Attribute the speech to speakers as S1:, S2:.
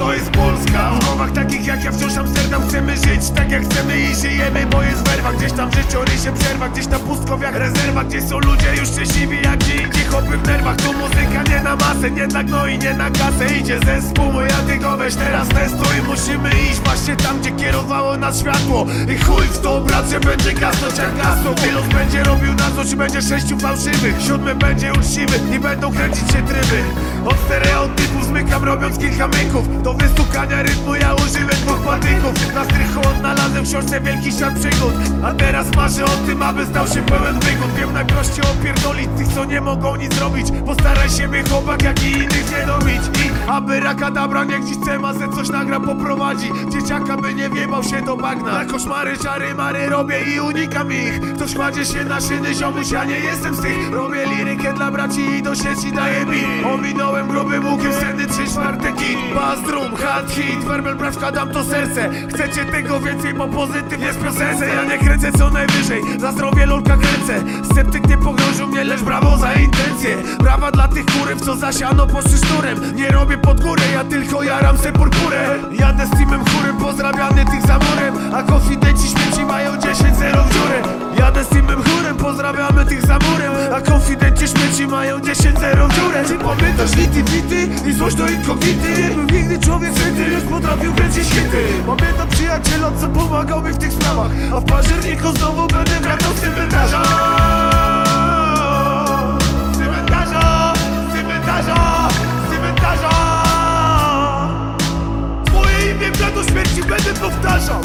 S1: to jest Polska. W słowach takich jak ja wciąż Amsterdam Chcemy żyć. Tak jak chcemy i żyjemy Bo jest werwa, gdzieś tam życiorysie przerwa. Gdzieś tam pustkowiach rezerwa. Gdzie są ludzie już szczęśliwi jak dziś Cichopy w nerwach, tu muzyka nie na masę Nie dla i nie na kasę. Idzie zespół, moja ty go weź teraz testuj. Musimy iść właśnie tam, gdzie kierowało nas światło. I chuj w to bracie, będzie gasnąć jak gasło. Pilot będzie robił na coś, będzie sześciu fałszywych. Siódmy będzie uczciwy i będą kręcić się tryby. Od stereotypów myków. Do wystukania rytmu ja użyłem dwóch patyków Na strychu odnalazłem w książce wielki świat przygód. A teraz marzę o tym, aby stał się pełen wygód. Wiem najprościej opierdolić tych, co nie mogą nic zrobić. Postaraj się mnie chłopak, jak i innych nie dobić. I aby rakadabra niech dziś cemasę coś nagra poprowadzi. Dzieciaka by nie wjebał się do bagna. Na koszmary, czary, mary robię i unikam ich. Ktoś kładzie się na szyny, ziomuś, ja nie jestem z tych. Robię lirykę dla braci i do sieci daję mi. Ominąłem grubym łukiem sceny trzy czwarte kit Bass hard hit, werbel brew, wkładam to serce. Chcecie tego więcej, bo pozytyw jest piosence Ja nie kręcę co najwyżej, za zdrowie lolka kręcę. Sceptyk nie pogrążył mnie, lecz brawo za intencje. Brawa dla tych kuryw, co zasiano poszły szturem Nie robię pod górę, ja tylko jaram se purpurę konfidenci śmieci mają 10-0 w dziurę. Czy pamiętasz lity, bity i złość do inkognity? Był nigdy człowiek święty, już potrafił kręcić hity Pamiętam przyjaciela, co pomagał mi w tych sprawach. A w październiku znowu będę wracał z cmentarza. Z Cmentarza, z cmentarza, z cmentarza. Twoje imię do śmierci będę powtarzał